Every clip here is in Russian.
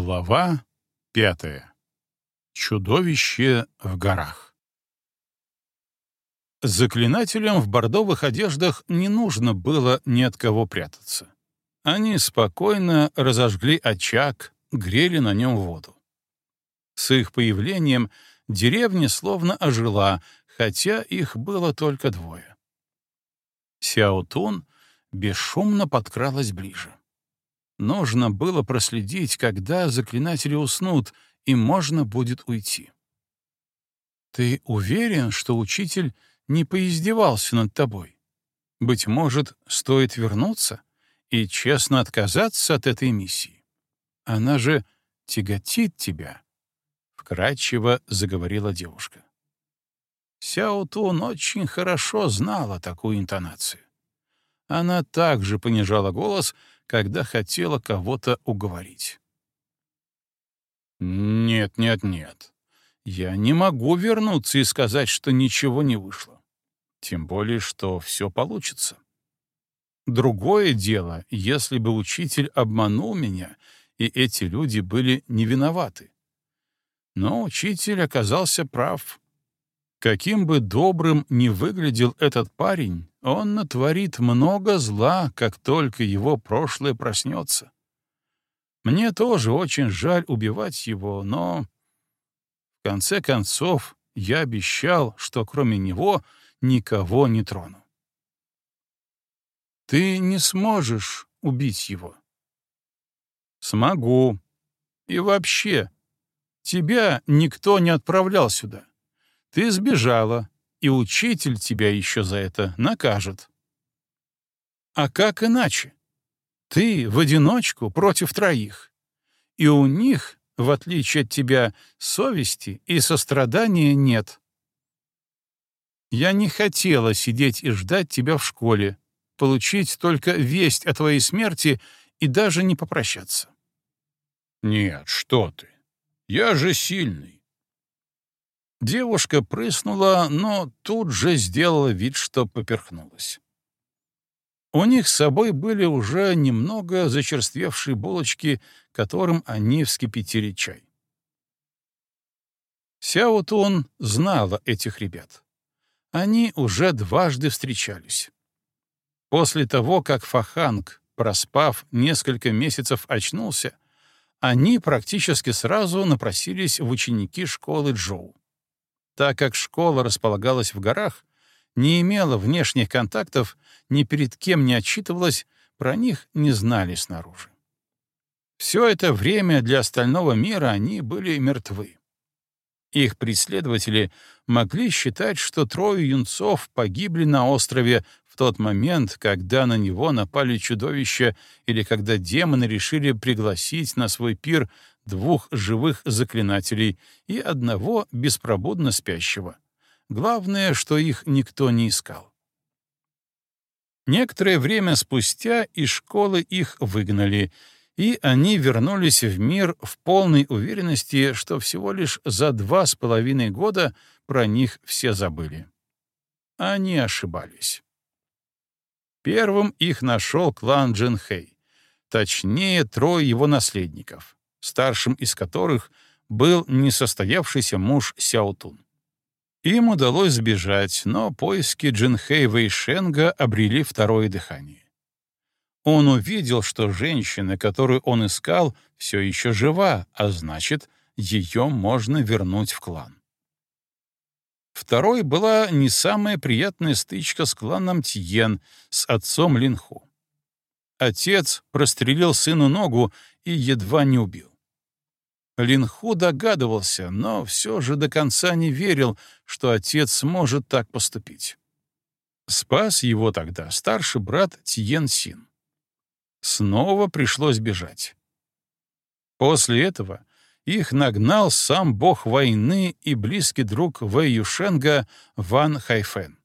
Глава пятая. Чудовище в горах. Заклинателям в бордовых одеждах не нужно было ни от кого прятаться. Они спокойно разожгли очаг, грели на нем воду. С их появлением деревня словно ожила, хотя их было только двое. Сяотун бесшумно подкралась ближе. Нужно было проследить, когда заклинатели уснут, и можно будет уйти. «Ты уверен, что учитель не поиздевался над тобой? Быть может, стоит вернуться и честно отказаться от этой миссии? Она же тяготит тебя», — вкратчиво заговорила девушка. Сяо Тун очень хорошо знала такую интонацию. Она также понижала голос, когда хотела кого-то уговорить. «Нет, нет, нет. Я не могу вернуться и сказать, что ничего не вышло. Тем более, что все получится. Другое дело, если бы учитель обманул меня, и эти люди были не виноваты. Но учитель оказался прав. Каким бы добрым ни выглядел этот парень, он натворит много зла, как только его прошлое проснется. Мне тоже очень жаль убивать его, но... В конце концов, я обещал, что кроме него никого не трону. Ты не сможешь убить его. Смогу. И вообще, тебя никто не отправлял сюда. Ты сбежала, и учитель тебя еще за это накажет. А как иначе? Ты в одиночку против троих, и у них, в отличие от тебя, совести и сострадания нет. Я не хотела сидеть и ждать тебя в школе, получить только весть о твоей смерти и даже не попрощаться. Нет, что ты. Я же сильный. Девушка прыснула, но тут же сделала вид, что поперхнулась. У них с собой были уже немного зачерствевшие булочки, которым они вскипятили чай. Сяо Тун знала этих ребят. Они уже дважды встречались. После того, как Фаханг, проспав несколько месяцев, очнулся, они практически сразу напросились в ученики школы Джоу. Так как школа располагалась в горах, не имела внешних контактов, ни перед кем не отчитывалась, про них не знали снаружи. Все это время для остального мира они были мертвы. Их преследователи могли считать, что трое юнцов погибли на острове в тот момент, когда на него напали чудовища или когда демоны решили пригласить на свой пир двух живых заклинателей и одного беспробудно спящего. Главное, что их никто не искал. Некоторое время спустя из школы их выгнали, и они вернулись в мир в полной уверенности, что всего лишь за два с половиной года про них все забыли. Они ошибались. Первым их нашел клан Джинхэй, точнее, трое его наследников старшим из которых был несостоявшийся муж Сяотун. Им удалось сбежать, но поиски Джинхэй Вэйшенга обрели второе дыхание. Он увидел, что женщина, которую он искал, все еще жива, а значит, ее можно вернуть в клан. Второй была не самая приятная стычка с кланом Тьен, с отцом Линху. Отец прострелил сыну ногу и едва не убил. Линху догадывался, но все же до конца не верил, что отец сможет так поступить. Спас его тогда старший брат Тьен Син. Снова пришлось бежать. После этого их нагнал сам бог войны и близкий друг Вэй Юшенга Ван Хайфен.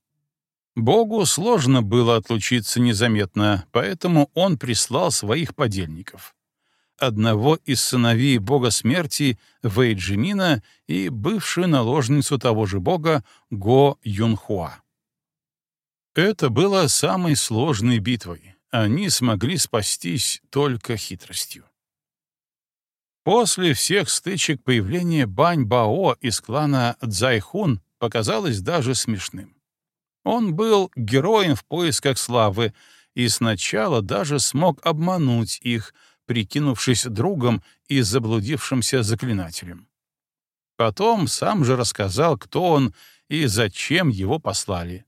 Богу сложно было отлучиться незаметно, поэтому он прислал своих подельников одного из сыновей бога смерти Вэйджимина и бывшую наложницу того же бога Го Юнхуа. Это было самой сложной битвой. Они смогли спастись только хитростью. После всех стычек появление Бань-Бао из клана Цзайхун показалось даже смешным. Он был героем в поисках славы и сначала даже смог обмануть их, прикинувшись другом и заблудившимся заклинателем. Потом сам же рассказал, кто он и зачем его послали.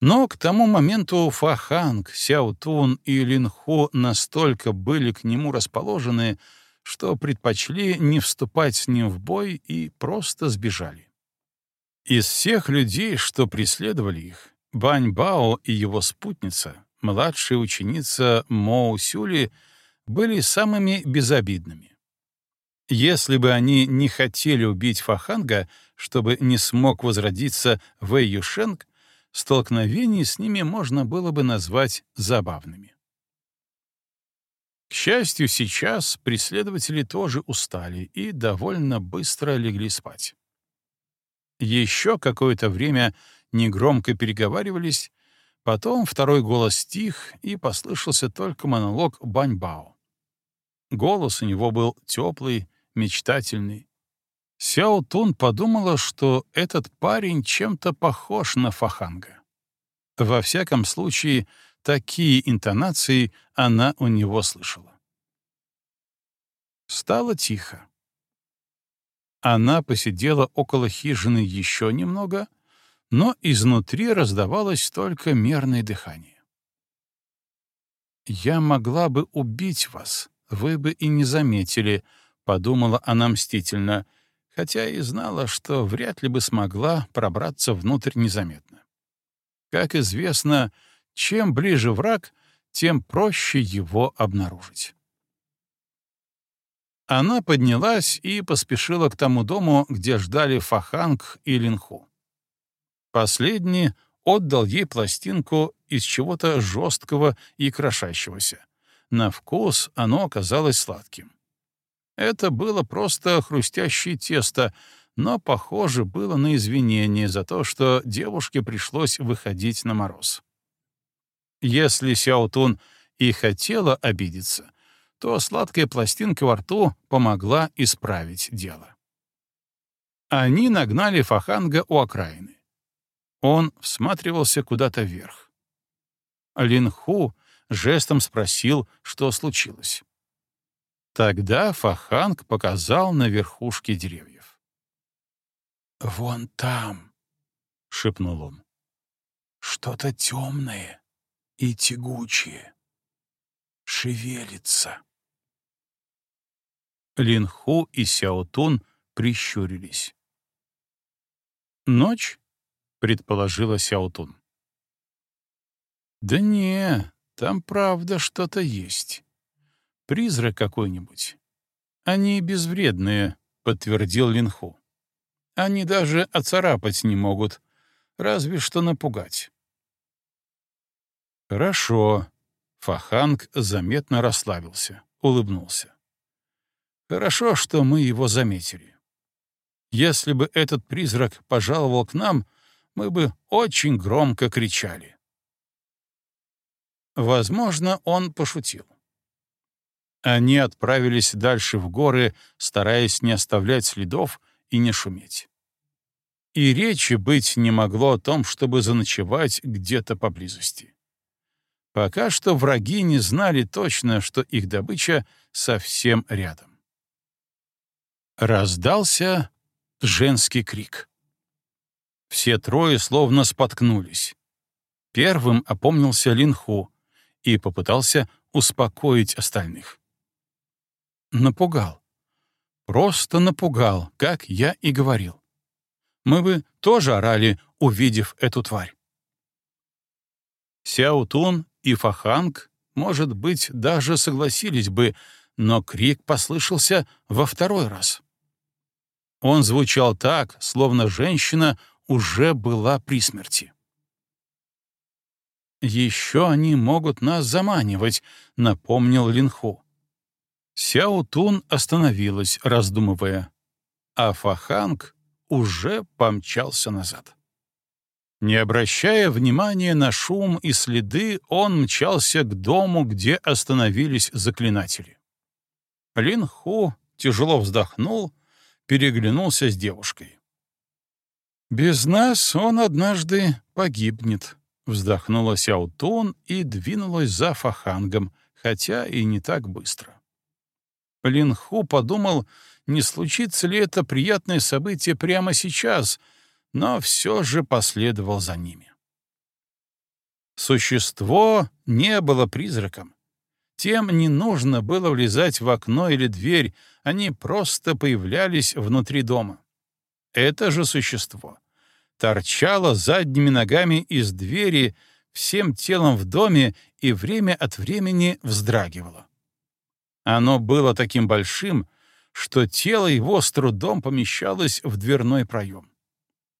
Но к тому моменту Фаханг, Сяутун и Линху настолько были к нему расположены, что предпочли не вступать с ним в бой и просто сбежали. Из всех людей, что преследовали их, Бань Бао и его спутница, младшая ученица Моу Сюли, были самыми безобидными. Если бы они не хотели убить Фаханга, чтобы не смог возродиться Вэй Юшенг, столкновения с ними можно было бы назвать забавными. К счастью, сейчас преследователи тоже устали и довольно быстро легли спать. Еще какое-то время негромко переговаривались, потом второй голос стих, и послышался только монолог Баньбао. Голос у него был теплый, мечтательный. Сяо Тун подумала, что этот парень чем-то похож на Фаханга. Во всяком случае, Такие интонации она у него слышала. Стало тихо. Она посидела около хижины еще немного, но изнутри раздавалось только мерное дыхание. «Я могла бы убить вас, вы бы и не заметили», — подумала она мстительно, хотя и знала, что вряд ли бы смогла пробраться внутрь незаметно. Как известно, — чем ближе враг, тем проще его обнаружить. Она поднялась и поспешила к тому дому, где ждали Фаханг и Линху. Последний отдал ей пластинку из чего-то жесткого и крошащегося. На вкус оно оказалось сладким. Это было просто хрустящее тесто, но похоже было на извинение за то, что девушке пришлось выходить на мороз. Если Сяотун и хотела обидеться, то сладкая пластинка во рту помогла исправить дело. Они нагнали Фаханга у окраины. Он всматривался куда-то вверх. Линху жестом спросил, что случилось. Тогда Фаханг показал на верхушке деревьев. «Вон там», — шепнул он, — «что-то темное и тягучее. Шевелится. Линху и Сяотун прищурились. «Ночь?» — предположила Сяотун. «Да не, там правда что-то есть. Призрак какой-нибудь. Они безвредные», — подтвердил Линху. «Они даже оцарапать не могут, разве что напугать». «Хорошо». Фаханг заметно расслабился, улыбнулся. «Хорошо, что мы его заметили. Если бы этот призрак пожаловал к нам, мы бы очень громко кричали». Возможно, он пошутил. Они отправились дальше в горы, стараясь не оставлять следов и не шуметь. И речи быть не могло о том, чтобы заночевать где-то поблизости. Пока что враги не знали точно, что их добыча совсем рядом. Раздался женский крик. Все трое словно споткнулись. Первым опомнился Линху и попытался успокоить остальных. Напугал. Просто напугал, как я и говорил. Мы бы тоже орали, увидев эту тварь. Сяо Тун и Фаханг, может быть, даже согласились бы, но крик послышался во второй раз. Он звучал так, словно женщина уже была при смерти. «Еще они могут нас заманивать», — напомнил Линху. Сяо Тун остановилась, раздумывая, а Фаханг уже помчался назад. Не обращая внимания на шум и следы, он мчался к дому, где остановились заклинатели. Лин Ху тяжело вздохнул, переглянулся с девушкой. «Без нас он однажды погибнет», — вздохнула Сяутун и двинулась за Фахангом, хотя и не так быстро. Линху подумал, не случится ли это приятное событие прямо сейчас, но все же последовал за ними. Существо не было призраком. Тем не нужно было влезать в окно или дверь, они просто появлялись внутри дома. Это же существо торчало задними ногами из двери, всем телом в доме и время от времени вздрагивало. Оно было таким большим, что тело его с трудом помещалось в дверной проем.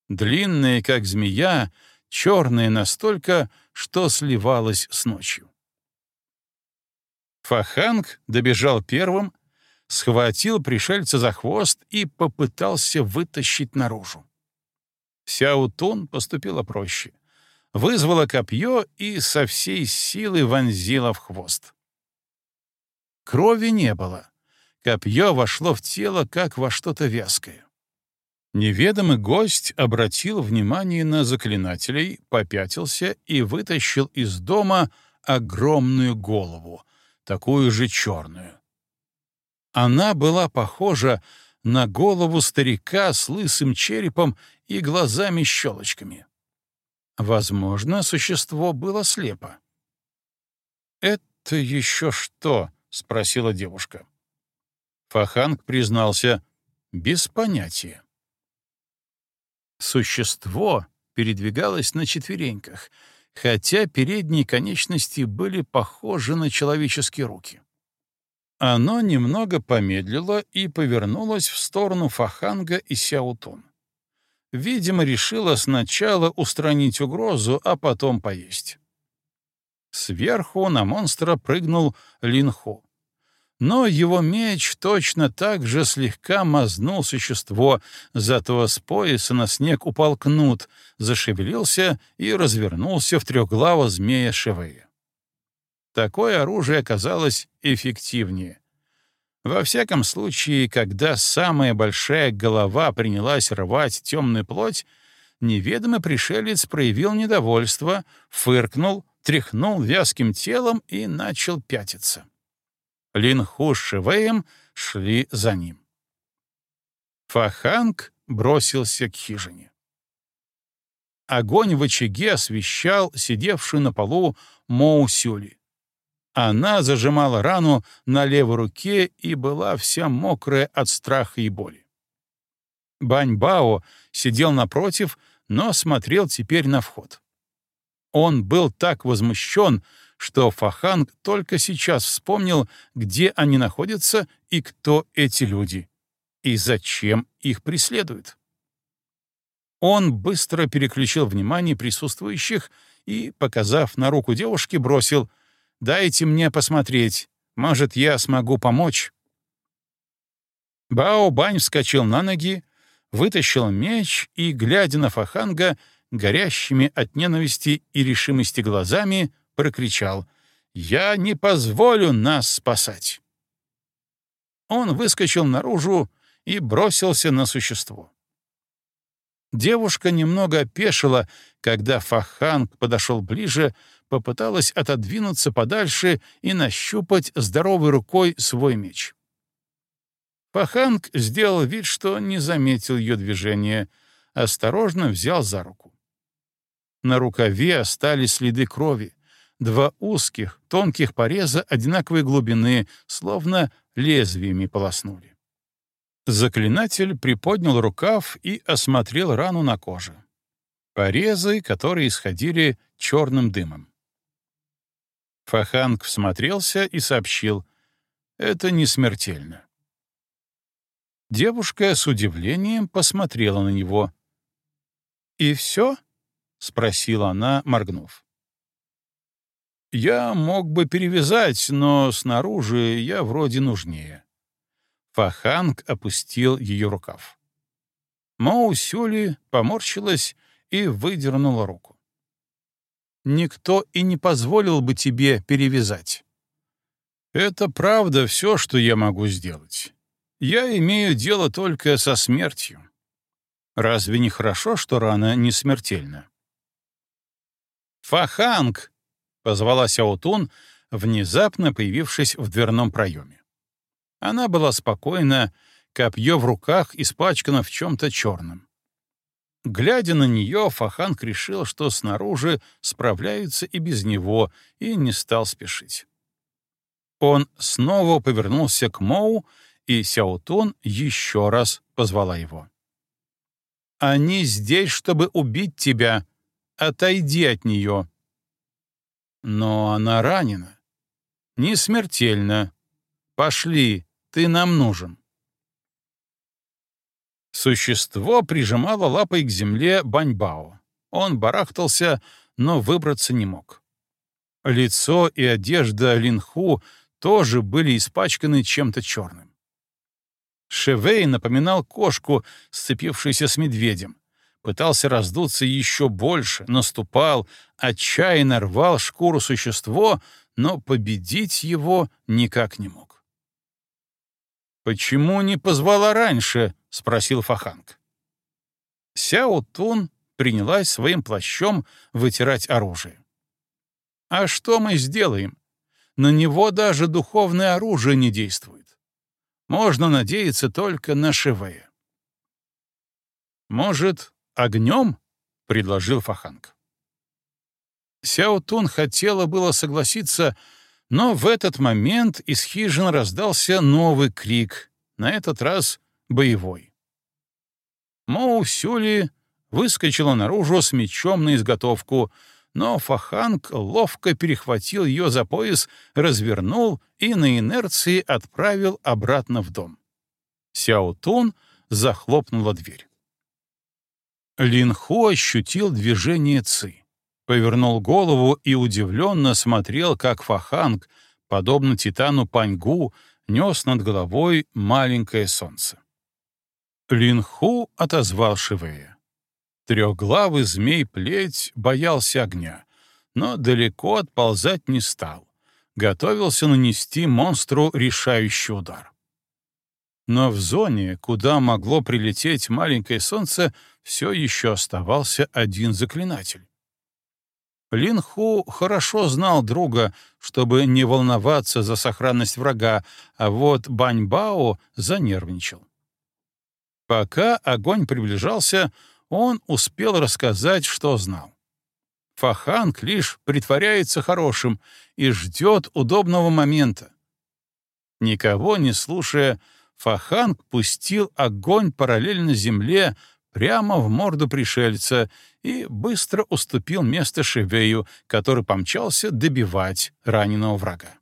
Длинное, как змея, черное настолько, что сливалось с ночью. Фаханг добежал первым, схватил пришельца за хвост и попытался вытащить наружу. Сяутун поступила проще. Вызвала копье и со всей силы вонзила в хвост. Крови не было. Копье вошло в тело, как во что-то вязкое. Неведомый гость обратил внимание на заклинателей, попятился и вытащил из дома огромную голову, такую же черную. Она была похожа на голову старика с лысым черепом и глазами-щелочками. Возможно, существо было слепо. «Это еще что?» — спросила девушка. Фаханг признался, без понятия. Существо передвигалось на четвереньках — хотя передние конечности были похожи на человеческие руки. Оно немного помедлило и повернулось в сторону Фаханга и Сяутун. Видимо, решило сначала устранить угрозу, а потом поесть. Сверху на монстра прыгнул Линху но его меч точно так же слегка мазнул существо, зато с пояса на снег упал кнут, зашевелился и развернулся в трехглава змея Шевея. Такое оружие оказалось эффективнее. Во всяком случае, когда самая большая голова принялась рвать темную плоть, неведомый пришелец проявил недовольство, фыркнул, тряхнул вязким телом и начал пятиться. Линху с Шивеем шли за ним. Фаханг бросился к хижине. Огонь в очаге освещал сидевшую на полу Моусюли. Она зажимала рану на левой руке и была вся мокрая от страха и боли. Баньбао сидел напротив, но смотрел теперь на вход. Он был так возмущен, что Фаханг только сейчас вспомнил, где они находятся и кто эти люди, и зачем их преследуют. Он быстро переключил внимание присутствующих и, показав на руку девушки, бросил «Дайте мне посмотреть, может, я смогу помочь». Бао Бань вскочил на ноги, вытащил меч и, глядя на Фаханга, горящими от ненависти и решимости глазами, прокричал «Я не позволю нас спасать!» Он выскочил наружу и бросился на существо. Девушка немного опешила, когда Фаханг подошел ближе, попыталась отодвинуться подальше и нащупать здоровой рукой свой меч. Фаханг сделал вид, что не заметил ее движения, осторожно взял за руку. На рукаве остались следы крови, два узких, тонких пореза одинаковой глубины, словно лезвиями полоснули. Заклинатель приподнял рукав и осмотрел рану на коже. Порезы, которые исходили черным дымом. Фаханг всмотрелся и сообщил, «Это не смертельно». Девушка с удивлением посмотрела на него. «И все?» — спросила она, моргнув. Я мог бы перевязать, но снаружи я вроде нужнее. Фаханг опустил ее рукав. Моу Сюли поморщилась и выдернула руку. «Никто и не позволил бы тебе перевязать». Это правда все, что я могу сделать. Я имею дело только со смертью. Разве не хорошо, что рана не смертельна? «Фаханг!» — позвала Сяотун, внезапно появившись в дверном проеме. Она была спокойна, копье в руках испачкано в чем-то черном. Глядя на нее, Фаханг решил, что снаружи справляются и без него, и не стал спешить. Он снова повернулся к Моу, и Сяотун еще раз позвала его. «Они здесь, чтобы убить тебя. Отойди от нее». «Но она ранена. Не смертельно. Пошли, ты нам нужен». Существо прижимало лапой к земле Баньбао. Он барахтался, но выбраться не мог. Лицо и одежда Линху тоже были испачканы чем-то черным. Шевей напоминал кошку, сцепившуюся с медведем. Пытался раздуться еще больше, наступал, отчаянно рвал шкуру существо, но победить его никак не мог. «Почему не позвала раньше?» — спросил Фаханг. Сяо Тун принялась своим плащом вытирать оружие. «А что мы сделаем? На него даже духовное оружие не действует. Можно надеяться только на Шивея». «Может, огнем?» — предложил Фаханг. Сяо Тун хотела было согласиться, но в этот момент из хижин раздался новый крик, на этот раз боевой. Моу Сюли выскочила наружу с мечом на изготовку, но Фаханг ловко перехватил ее за пояс, развернул и на инерции отправил обратно в дом. Сяо Тун захлопнула дверь. Лин Хо ощутил движение Ци повернул голову и удивленно смотрел, как Фаханг, подобно титану Паньгу, нес над головой маленькое солнце. Линху отозвал Шивея. Трехглавый змей-плеть боялся огня, но далеко отползать не стал. Готовился нанести монстру решающий удар. Но в зоне, куда могло прилететь маленькое солнце, все еще оставался один заклинатель. Лин Ху хорошо знал друга, чтобы не волноваться за сохранность врага, а вот Бань Бао занервничал. Пока огонь приближался, он успел рассказать, что знал. Фаханг лишь притворяется хорошим и ждет удобного момента. Никого не слушая, Фаханг пустил огонь параллельно земле прямо в морду пришельца и быстро уступил место Шевею, который помчался добивать раненого врага.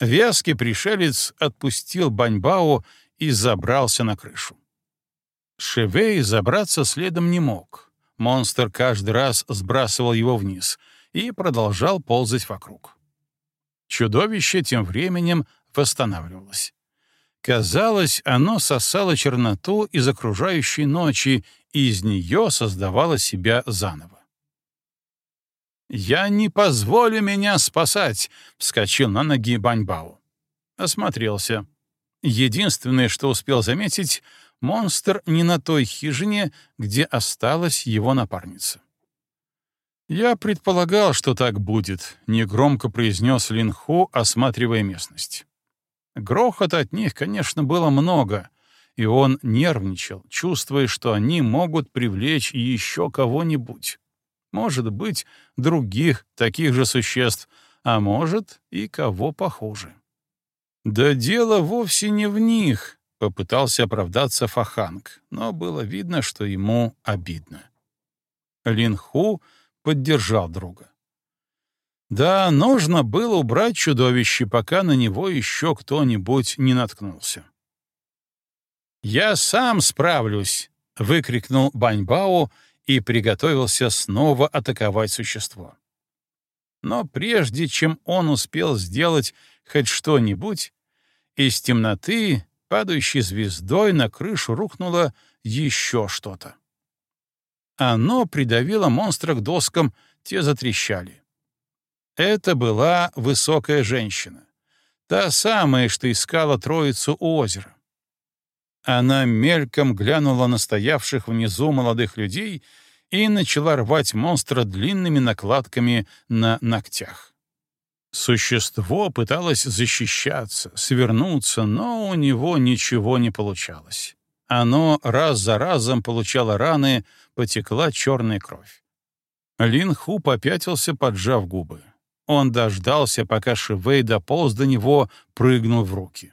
Вязкий пришелец отпустил Баньбао и забрался на крышу. Шевей забраться следом не мог. Монстр каждый раз сбрасывал его вниз и продолжал ползать вокруг. Чудовище тем временем восстанавливалось. Казалось, оно сосало черноту из окружающей ночи и из нее создавало себя заново. «Я не позволю меня спасать!» — вскочил на ноги Баньбао. Осмотрелся. Единственное, что успел заметить, монстр не на той хижине, где осталась его напарница. «Я предполагал, что так будет», — негромко произнес Линху, осматривая местность. Грохот от них, конечно, было много, и он нервничал, чувствуя, что они могут привлечь еще кого-нибудь. Может быть, других таких же существ, а может, и кого похуже. «Да дело вовсе не в них», — попытался оправдаться Фаханг, но было видно, что ему обидно. Линху поддержал друга. Да, нужно было убрать чудовище, пока на него еще кто-нибудь не наткнулся. «Я сам справлюсь!» — выкрикнул Баньбао и приготовился снова атаковать существо. Но прежде чем он успел сделать хоть что-нибудь, из темноты, падающей звездой, на крышу рухнуло еще что-то. Оно придавило монстра к доскам, те затрещали. Это была высокая женщина. Та самая, что искала троицу у озера. Она мельком глянула на стоявших внизу молодых людей и начала рвать монстра длинными накладками на ногтях. Существо пыталось защищаться, свернуться, но у него ничего не получалось. Оно раз за разом получало раны, потекла черная кровь. Лин Ху попятился, поджав губы. Он дождался, пока Шивей дополз до него, прыгнул в руки.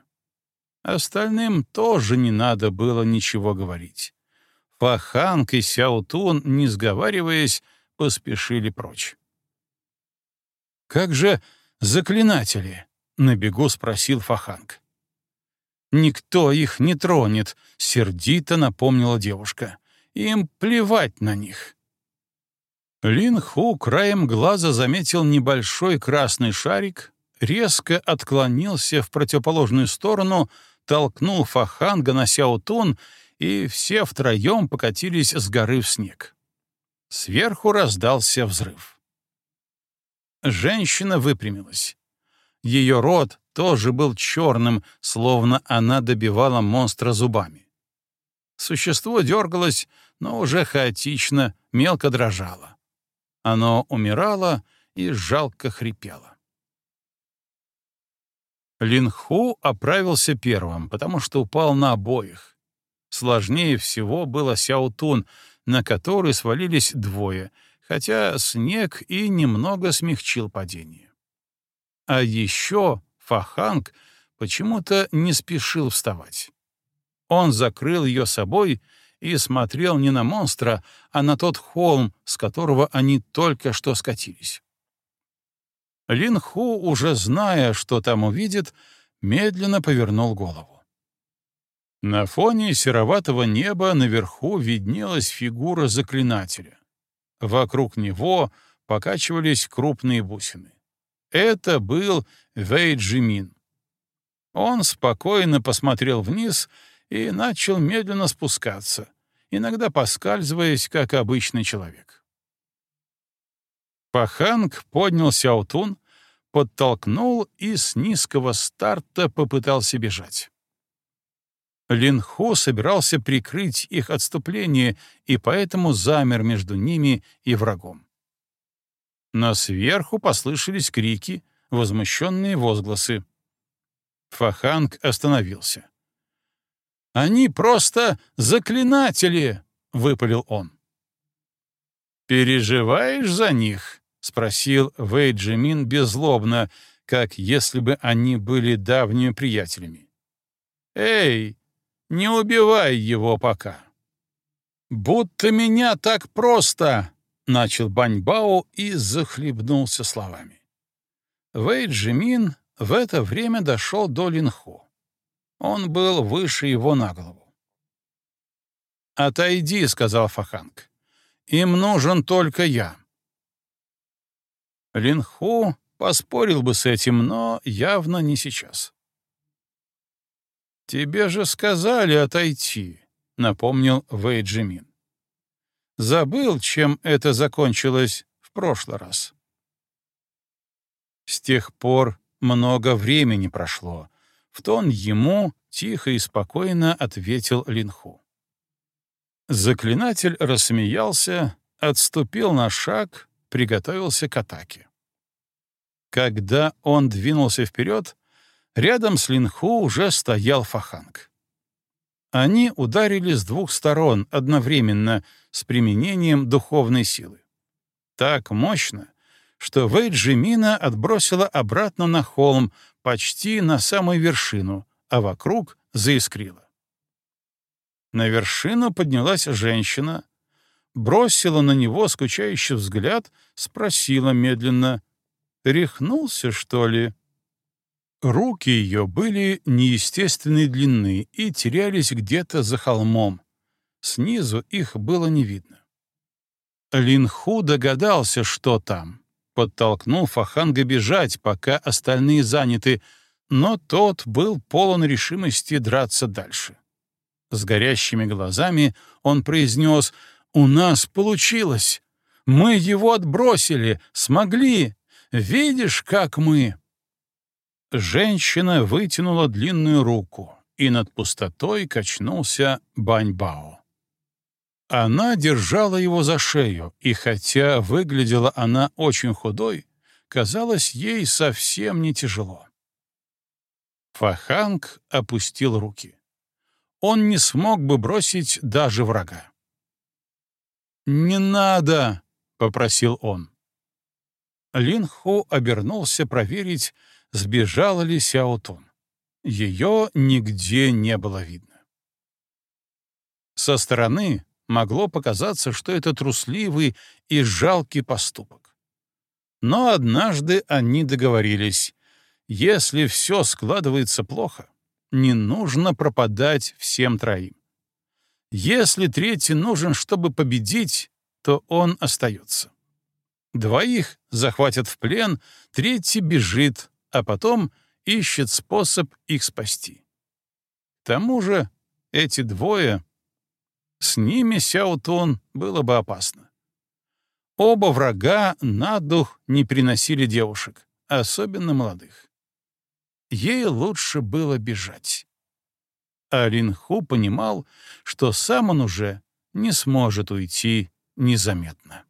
Остальным тоже не надо было ничего говорить. Фаханг и Сяутун, не сговариваясь, поспешили прочь. «Как же заклинатели?» — на бегу спросил Фаханг. «Никто их не тронет», — сердито напомнила девушка. «Им плевать на них». Лин Ху краем глаза заметил небольшой красный шарик, резко отклонился в противоположную сторону, толкнул Фаханга на Сяотун, и все втроем покатились с горы в снег. Сверху раздался взрыв. Женщина выпрямилась. Ее рот тоже был черным, словно она добивала монстра зубами. Существо дергалось, но уже хаотично, мелко дрожало. Оно умирало и жалко хрипело. Линху оправился первым, потому что упал на обоих. Сложнее всего было Сяутун, на который свалились двое — хотя снег и немного смягчил падение. А еще Фаханг почему-то не спешил вставать. Он закрыл ее собой и смотрел не на монстра, а на тот холм, с которого они только что скатились. Лин Ху, уже зная, что там увидит, медленно повернул голову. На фоне сероватого неба наверху виднелась фигура заклинателя. Вокруг него покачивались крупные бусины. Это был Вэй Джимин. Он спокойно посмотрел вниз и начал медленно спускаться, иногда поскальзываясь, как обычный человек. Паханг поднял Сяутун, подтолкнул и с низкого старта попытался бежать. Линхо собирался прикрыть их отступление и поэтому замер между ними и врагом. Но сверху послышались крики, возмущенные возгласы. Фаханг остановился. «Они просто заклинатели!» — выпалил он. «Переживаешь за них?» — спросил Вэй Джимин беззлобно, как если бы они были давними приятелями. «Эй, не убивай его пока. Будто меня так просто, начал Баньбао и захлебнулся словами. Вэй Джимин в это время дошел до Линху. Он был выше его на голову. «Отойди», — сказал Фаханг. «Им нужен только я». Линху поспорил бы с этим, но явно не сейчас. «Тебе же сказали отойти», — напомнил Вэй Джимин. «Забыл, чем это закончилось в прошлый раз». С тех пор много времени прошло. В тон ему тихо и спокойно ответил Линху. Заклинатель рассмеялся, отступил на шаг, приготовился к атаке. Когда он двинулся вперед, Рядом с Линху уже стоял Фаханг. Они ударили с двух сторон одновременно с применением духовной силы. Так мощно, что Вейджимина отбросила обратно на холм, почти на самую вершину, а вокруг заискрило. На вершину поднялась женщина, бросила на него скучающий взгляд, спросила медленно, «Рехнулся, что ли?» Руки ее были неестественной длины и терялись где-то за холмом. Снизу их было не видно. Линху догадался, что там. Подтолкнул Фаханга бежать, пока остальные заняты, но тот был полон решимости драться дальше. С горящими глазами он произнес «У нас получилось! Мы его отбросили! Смогли! Видишь, как мы...» Женщина вытянула длинную руку, и над пустотой качнулся Баньбао. Она держала его за шею, и хотя выглядела она очень худой, казалось ей совсем не тяжело. Фаханг опустил руки. Он не смог бы бросить даже врага. «Не надо!» — попросил он. Линху обернулся проверить, сбежала ли Сяотун. Ее нигде не было видно. Со стороны могло показаться, что это трусливый и жалкий поступок. Но однажды они договорились, если все складывается плохо, не нужно пропадать всем троим. Если третий нужен, чтобы победить, то он остается. Двоих захватят в плен, третий бежит, а потом ищет способ их спасти. К тому же эти двое, с ними Сяутун было бы опасно. Оба врага на дух не приносили девушек, особенно молодых. Ей лучше было бежать. А Линху понимал, что сам он уже не сможет уйти незаметно.